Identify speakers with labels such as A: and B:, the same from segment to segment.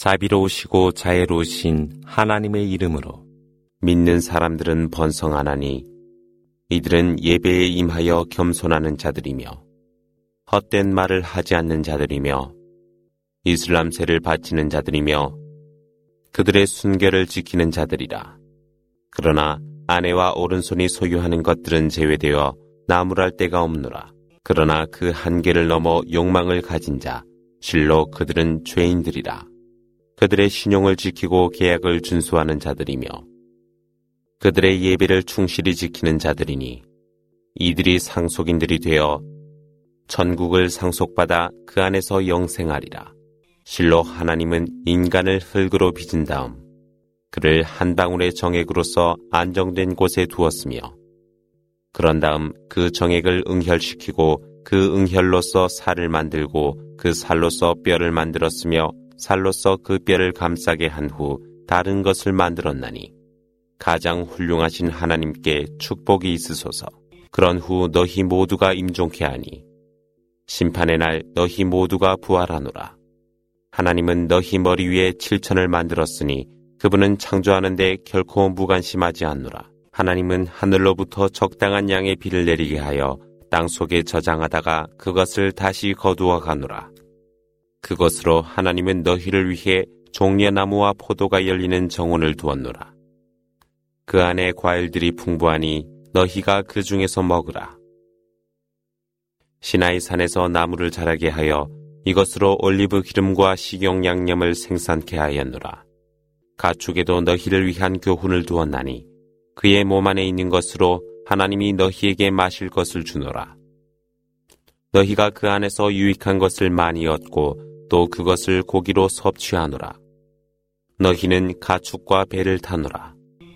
A: 자비로우시고 자애로우신 하나님의 이름으로 믿는 사람들은 번성하나니 이들은 예배에 임하여 겸손하는 자들이며 헛된 말을 하지 않는 자들이며 이슬람세를 바치는 자들이며 그들의 순결을 지키는 자들이라. 그러나 아내와 오른손이 소유하는 것들은 제외되어 나무랄 데가 없노라. 그러나 그 한계를 넘어 욕망을 가진 자, 실로 그들은 죄인들이라. 그들의 신용을 지키고 계약을 준수하는 자들이며 그들의 예배를 충실히 지키는 자들이니 이들이 상속인들이 되어 천국을 상속받아 그 안에서 영생하리라. 실로 하나님은 인간을 흙으로 빚은 다음 그를 한 방울의 정액으로서 안정된 곳에 두었으며 그런 다음 그 정액을 응혈시키고 그 응혈로서 살을 만들고 그 살로서 뼈를 만들었으며 살로서 그 뼈를 감싸게 한 후 다른 것을 만들었나니 가장 훌륭하신 하나님께 축복이 있으소서. 그런 후 너희 모두가 임종케 하니 심판의 날 너희 모두가 부활하노라. 하나님은 너희 머리 위에 칠천을 만들었으니 그분은 창조하는데 결코 무관심하지 않노라. 하나님은 하늘로부터 적당한 양의 비를 내리게 하여 땅 속에 저장하다가 그것을 다시 거두어 가노라. 그것으로 하나님은 너희를 위해 종려나무와 포도가 열리는 정원을 두었노라. 그 안에 과일들이 풍부하니 너희가 그 중에서 먹으라. 시나이 산에서 나무를 자라게 하여 이것으로 올리브 기름과 식용 양념을 생산케 하였노라. 가축에도 너희를 위한 교훈을 두었나니 그의 몸 안에 있는 것으로 하나님이 너희에게 마실 것을 주노라. 너희가 그 안에서 유익한 것을 많이 얻고 또 그것을 고기로 섭취하노라. 너희는 가축과 배를 타노라.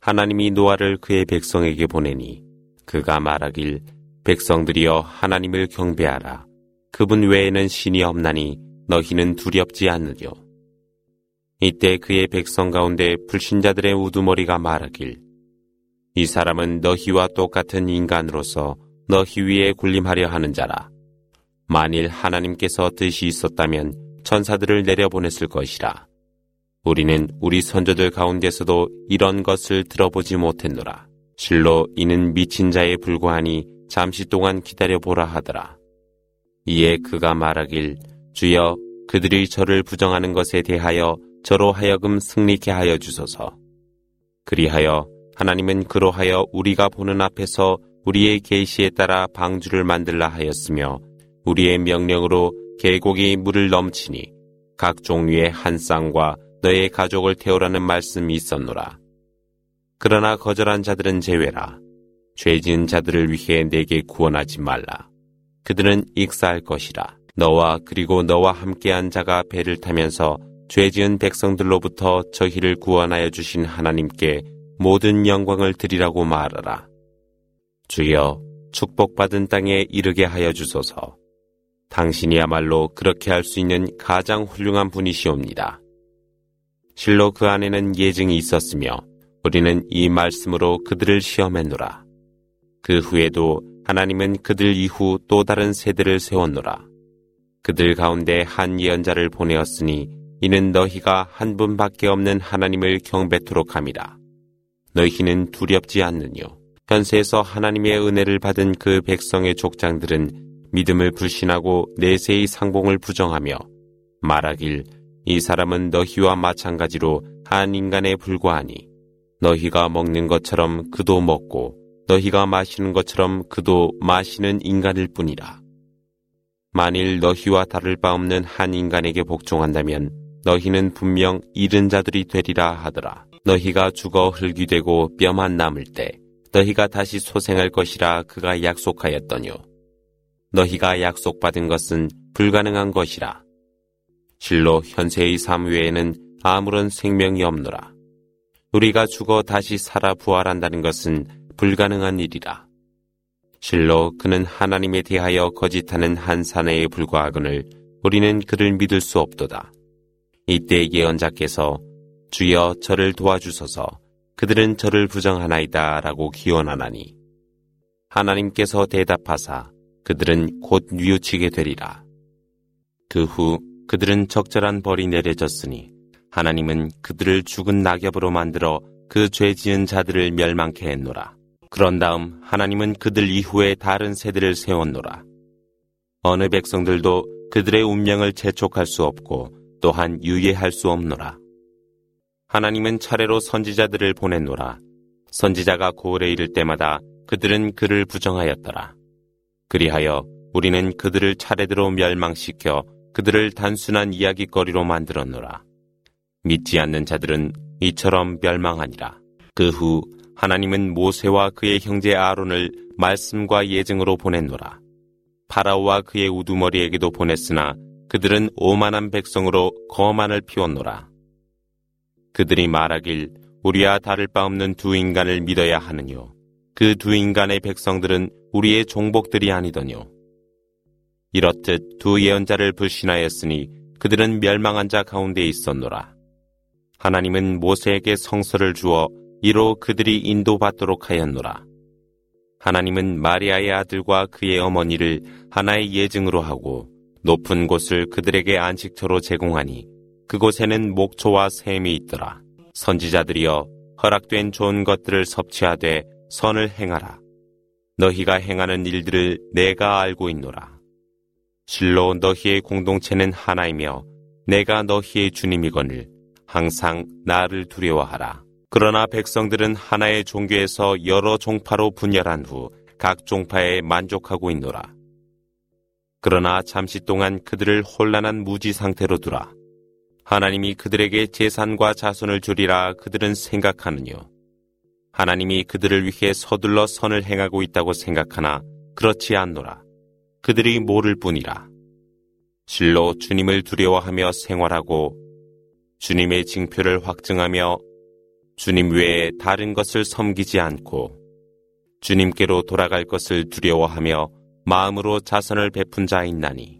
A: 하나님이 노아를 그의 백성에게 보내니 그가 말하길 백성들이여 하나님을 경배하라. 그분 외에는 신이 없나니 너희는 두렵지 않느뇨. 이때 그의 백성 가운데 불신자들의 우두머리가 말하길 이 사람은 너희와 똑같은 인간으로서 너희 위에 군림하려 하는 자라. 만일 하나님께서 뜻이 있었다면 천사들을 내려보냈을 것이라. 우리는 우리 선조들 가운데서도 이런 것을 들어보지 못했노라. 실로 이는 미친 자에 불과하니 잠시 동안 기다려보라 하더라. 이에 그가 말하길 주여 그들이 저를 부정하는 것에 대하여 저로 하여금 승리케 하여 주소서. 그리하여 하나님은 그로하여 우리가 보는 앞에서 우리의 계시에 따라 방주를 만들라 하였으며 우리의 명령으로 계곡이 물을 넘치니 각 종류의 한 쌍과 너의 가족을 태우라는 말씀이 있었노라. 그러나 거절한 자들은 제외라. 죄 지은 자들을 위해 내게 구원하지 말라. 그들은 익사할 것이라. 너와 그리고 너와 함께한 자가 배를 타면서 죄 지은 백성들로부터 저희를 구원하여 주신 하나님께 모든 영광을 드리라고 말하라. 주여 축복받은 땅에 이르게 하여 주소서. 당신이야말로 그렇게 할 수 있는 가장 훌륭한 분이시옵니다. 실로 그 안에는 예증이 있었으며 우리는 이 말씀으로 그들을 시험했노라. 그 후에도 하나님은 그들 이후 또 다른 세대를 세웠노라. 그들 가운데 한 예언자를 보내었으니 이는 너희가 한 분밖에 없는 하나님을 경배토록 함이라. 너희는 두렵지 않느뇨. 현세에서 하나님의 은혜를 받은 그 백성의 족장들은 믿음을 불신하고 내세의 상봉을 부정하며 말하길 이 사람은 너희와 마찬가지로 한 인간에 불과하니 너희가 먹는 것처럼 그도 먹고 너희가 마시는 것처럼 그도 마시는 인간일 뿐이라. 만일 너희와 다를 바 없는 한 인간에게 복종한다면 너희는 분명 잃은 자들이 되리라 하더라. 너희가 죽어 흙이 되고 뼈만 남을 때 너희가 다시 소생할 것이라 그가 약속하였더뇨. 너희가 약속받은 것은 불가능한 것이라. 실로 현세의 삶 외에는 아무런 생명이 없노라. 우리가 죽어 다시 살아 부활한다는 것은 불가능한 일이라. 실로 그는 하나님에 대하여 거짓하는 한 사내에 불과하거늘 우리는 그를 믿을 수 없도다. 이때 예언자께서 주여 저를 도와주소서 그들은 저를 부정하나이다 라고 기원하나니 하나님께서 대답하사 그들은 곧 뉘우치게 되리라. 그 후 그들은 적절한 벌이 내려졌으니 하나님은 그들을 죽은 낙엽으로 만들어 그 죄 지은 자들을 멸망케 했노라. 그런 다음 하나님은 그들 이후에 다른 세대를 세웠노라. 어느 백성들도 그들의 운명을 재촉할 수 없고 또한 유예할 수 없노라. 하나님은 차례로 선지자들을 보냈노라. 선지자가 고을에 이를 때마다 그들은 그를 부정하였더라. 그리하여 우리는 그들을 차례대로 멸망시켜 그들을 단순한 이야기거리로 만들었노라. 믿지 않는 자들은 이처럼 멸망하니라. 그 후 하나님은 모세와 그의 형제 아론을 말씀과 예증으로 보냈노라. 파라오와 그의 우두머리에게도 보냈으나 그들은 오만한 백성으로 거만을 피웠노라. 그들이 말하길 우리와 다를 바 없는 두 인간을 믿어야 하느뇨. 그 두 인간의 백성들은 우리의 종복들이 아니더뇨. 이렇듯 두 예언자를 불신하였으니 그들은 멸망한 자 가운데 있었노라. 하나님은 모세에게 성서를 주어 이로 그들이 인도받도록 하였노라. 하나님은 마리아의 아들과 그의 어머니를 하나의 예증으로 하고 높은 곳을 그들에게 안식처로 제공하니 그곳에는 목초와 샘이 있더라. 선지자들이여 허락된 좋은 것들을 섭취하되 선을 행하라. 너희가 행하는 일들을 내가 알고 있노라. 실로 너희의 공동체는 하나이며 내가 너희의 주님이거늘 항상 나를 두려워하라. 그러나 백성들은 하나의 종교에서 여러 종파로 분열한 후 각 종파에 만족하고 있노라. 그러나 잠시 동안 그들을 혼란한 무지 상태로 두라. 하나님이 그들에게 재산과 자손을 주리라 그들은 생각하느뇨. 하나님이 그들을 위해 서둘러 선을 행하고 있다고 생각하나 그렇지 않노라. 그들이 모를 뿐이라. 실로 주님을 두려워하며 생활하고 주님의 징표를 확증하며 주님 외에 다른 것을 섬기지 않고 주님께로 돌아갈 것을 두려워하며 마음으로 자선을 베푼 자 있나니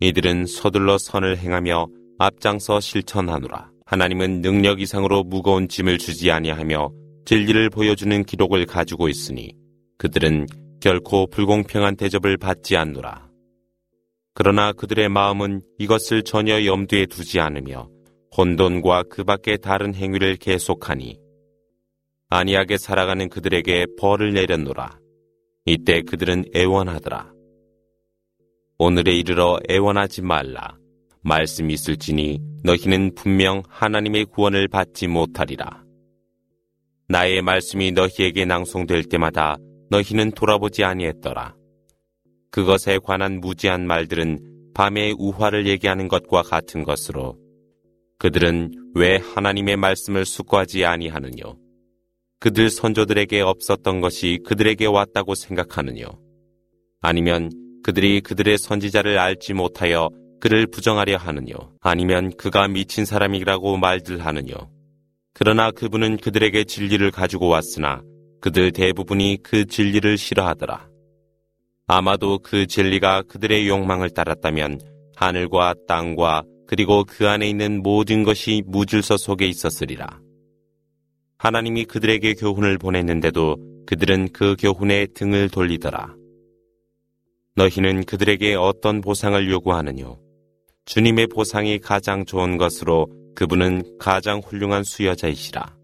A: 이들은 서둘러 선을 행하며 앞장서 실천하노라. 하나님은 능력 이상으로 무거운 짐을 주지 아니하며 진리를 보여주는 기록을 가지고 있으니 그들은 결코 불공평한 대접을 받지 않노라. 그러나 그들의 마음은 이것을 전혀 염두에 두지 않으며 혼돈과 그 밖의 다른 행위를 계속하니 안이하게 살아가는 그들에게 벌을 내렸노라. 이때 그들은 애원하더라. 오늘에 이르러 애원하지 말라. 말씀이 있을지니 너희는 분명 하나님의 구원을 받지 못하리라. 나의 말씀이 너희에게 낭송될 때마다 너희는 돌아보지 아니했더라. 그것에 관한 무지한 말들은 밤의 우화를 얘기하는 것과 같은 것으로 그들은 왜 하나님의 말씀을 숙고하지 아니하느뇨? 그들 선조들에게 없었던 것이 그들에게 왔다고 생각하느뇨? 아니면 그들이 그들의 선지자를 알지 못하여 그를 부정하려 하느뇨? 아니면 그가 미친 사람이라고 말들 하느뇨? 그러나 그분은 그들에게 진리를 가지고 왔으나 그들 대부분이 그 진리를 싫어하더라. 아마도 그 진리가 그들의 욕망을 따랐다면 하늘과 땅과 그리고 그 안에 있는 모든 것이 무질서 속에 있었으리라. 하나님이 그들에게 교훈을 보냈는데도 그들은 그 교훈에 등을 돌리더라. 너희는 그들에게 어떤 보상을 요구하느뇨? 주님의 보상이 가장 좋은 것으로 그분은 가장 훌륭한 수여자이시라.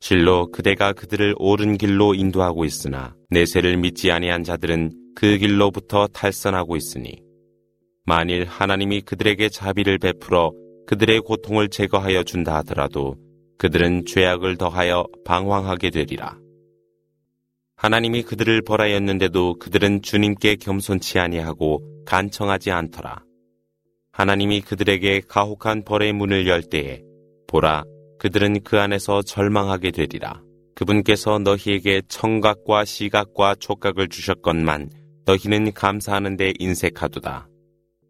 A: 실로 그대가 그들을 옳은 길로 인도하고 있으나 내세를 믿지 아니한 자들은 그 길로부터 탈선하고 있으니 만일 하나님이 그들에게 자비를 베풀어 그들의 고통을 제거하여 준다 하더라도 그들은 죄악을 더하여 방황하게 되리라. 하나님이 그들을 벌하였는데도 그들은 주님께 겸손치 아니하고 간청하지 않더라. 하나님이 그들에게 가혹한 벌의 문을 열 때에 보라 그들은 그 안에서 절망하게 되리라. 그분께서 너희에게 청각과 시각과 촉각을 주셨건만 너희는 감사하는 데 인색하도다.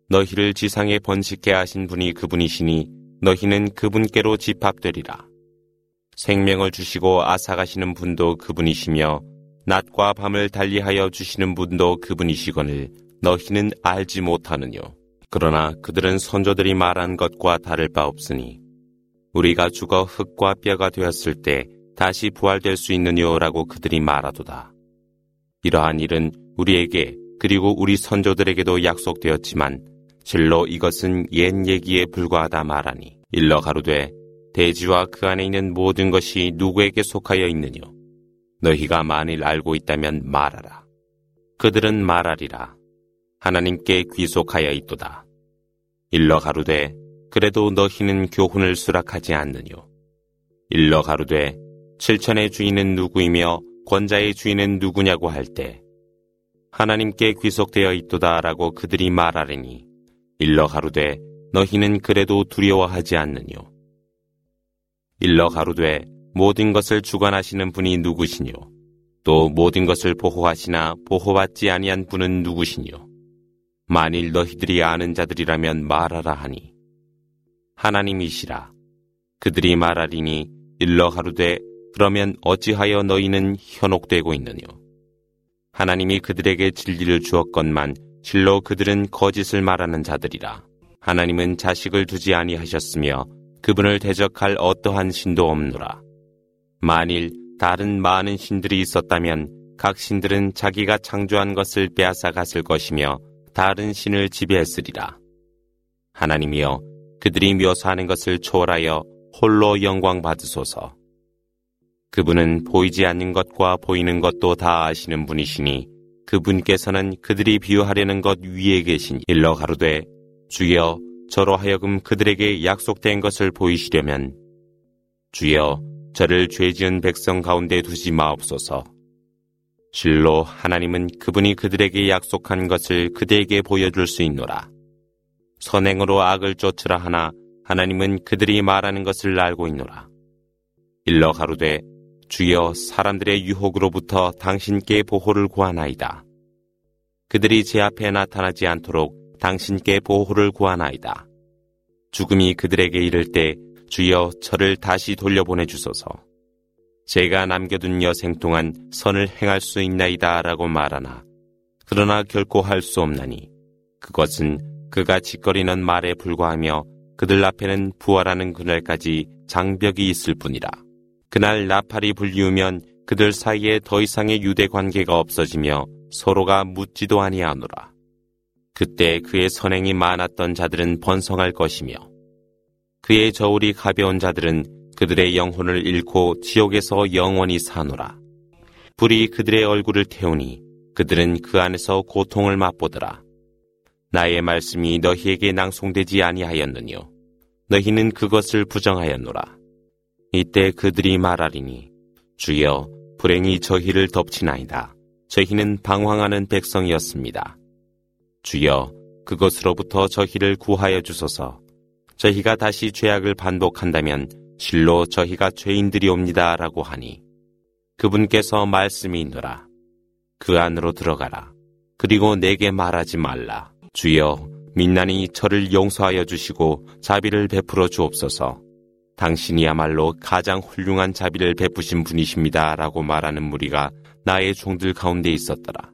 A: 너희를 지상에 번식케 하신 분이 그분이시니 너희는 그분께로 집합되리라. 생명을 주시고 아사가시는 분도 그분이시며 낮과 밤을 달리하여 주시는 분도 그분이시거늘 너희는 알지 못하느뇨. 그러나 그들은 선조들이 말한 것과 다를 바 없으니 우리가 죽어 흙과 뼈가 되었을 때 다시 부활될 수 있느냐라고 그들이 말하도다. 이러한 일은 우리에게 그리고 우리 선조들에게도 약속되었지만 실로 이것은 옛 얘기에 불과하다 말하니 일러 가로되 대지와 그 안에 있는 모든 것이 누구에게 속하여 있느뇨? 너희가 만일 알고 있다면 말하라. 그들은 말하리라. 하나님께 귀속하여 있도다 일러 가로되 그래도 너희는 교훈을 수락하지 않느뇨 일러 가로되 칠천의 주인은 누구이며 권자의 주인은 누구냐고 할 때 하나님께 귀속되어 있도다라고 그들이 말하리니 일러 가로되 너희는 그래도 두려워하지 않느뇨. 일러 가로되 모든 것을 주관하시는 분이 누구시뇨. 또 모든 것을 보호하시나 보호받지 아니한 분은 누구시뇨. 만일 너희들이 아는 자들이라면 말하라 하니 하나님이시라. 그들이 말하리니 일러 가로되 그러면 어찌하여 너희는 현혹되고 있느뇨. 하나님이 그들에게 진리를 주었건만 실로 그들은 거짓을 말하는 자들이라. 하나님은 자식을 두지 아니하셨으며 그분을 대적할 어떠한 신도 없노라. 만일 다른 많은 신들이 있었다면 각 신들은 자기가 창조한 것을 빼앗아 갔을 것이며 다른 신을 지배했으리라. 하나님이여 그들이 묘사하는 것을 초월하여 홀로 영광 받으소서. 그분은 보이지 않는 것과 보이는 것도 다 아시는 분이시니 그분께서는 그들이 비유하려는 것 위에 계신 일러 가로되 주여 저로 하여금 그들에게 약속된 것을 보이시려면 주여 저를 죄 지은 백성 가운데 두지 마옵소서. 실로 하나님은 그분이 그들에게 약속한 것을 그대에게 보여줄 수 있노라. 선행으로 악을 쫓으라 하나 하나님은 그들이 말하는 것을 알고 있노라. 일러 가로되 주여 사람들의 유혹으로부터 당신께 보호를 구하나이다. 그들이 제 앞에 나타나지 않도록 당신께 보호를 구하나이다. 죽음이 그들에게 이를 때 주여 저를 다시 돌려보내 주소서. 제가 남겨둔 여생 동안 선을 행할 수 있나이다 라고 말하나 그러나 결코 할 수 없나니 그것은 그가 짓거리는 말에 불과하며 그들 앞에는 부활하는 그날까지 장벽이 있을 뿐이라. 그날 나팔이 불리우면 그들 사이에 더 이상의 유대 관계가 없어지며 서로가 묻지도 아니하노라. 그때 그의 선행이 많았던 자들은 번성할 것이며 그의 저울이 가벼운 자들은 그들의 영혼을 잃고 지옥에서 영원히 사노라. 불이 그들의 얼굴을 태우니 그들은 그 안에서 고통을 맛보더라. 나의 말씀이 너희에게 낭송되지 아니하였느뇨. 너희는 그것을 부정하였노라. 이때 그들이 말하리니 주여 불행이 저희를 덮치나이다. 저희는 방황하는 백성이었습니다. 주여 그것으로부터 저희를 구하여 주소서. 저희가 다시 죄악을 반복한다면 실로 저희가 죄인들이옵니다. 라고 하니 그분께서 말씀이 있노라. 그 안으로 들어가라. 그리고 내게 말하지 말라. 주여 민난이 저를 용서하여 주시고 자비를 베풀어 주옵소서. 당신이야말로 가장 훌륭한 자비를 베푸신 분이십니다. 라고 말하는 무리가 나의 종들 가운데 있었더라.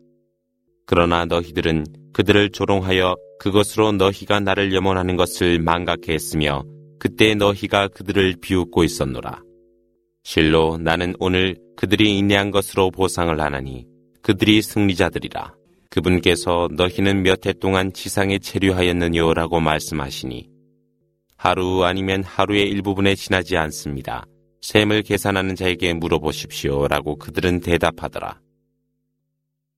A: 그러나 너희들은 그들을 조롱하여 그것으로 너희가 나를 염원하는 것을 망각해 했으며 그때 너희가 그들을 비웃고 있었노라. 실로 나는 오늘 그들이 인내한 것으로 보상을 하나니 그들이 승리자들이라. 그분께서 너희는 몇 해 동안 지상에 체류하였느냐라고 말씀하시니 하루 아니면 하루의 일부분에 지나지 않습니다. 셈을 계산하는 자에게 물어보십시오. 라고 그들은 대답하더라.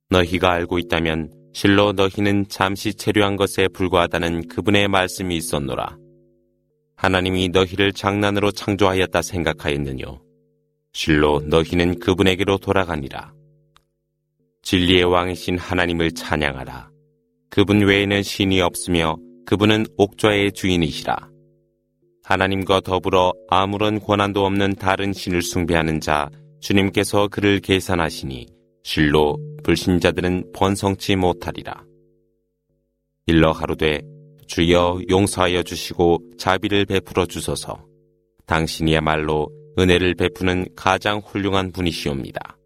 A: 너희가 알고 있다면 실로 너희는 잠시 체류한 것에 불과하다는 그분의 말씀이 있었노라. 하나님이 너희를 장난으로 창조하였다 생각하였느뇨. 실로 너희는 그분에게로 돌아가니라. 진리의 왕이신 하나님을 찬양하라. 그분 외에는 신이 없으며 그분은 옥좌의 주인이시라. 하나님과 더불어 아무런 권한도 없는 다른 신을 숭배하는 자 주님께서 그를 계산하시니 실로 불신자들은 번성치 못하리라. 일러 하루되 주여 용서하여 주시고 자비를 베풀어 주소서. 당신이야말로 은혜를 베푸는 가장 훌륭한 분이시옵니다.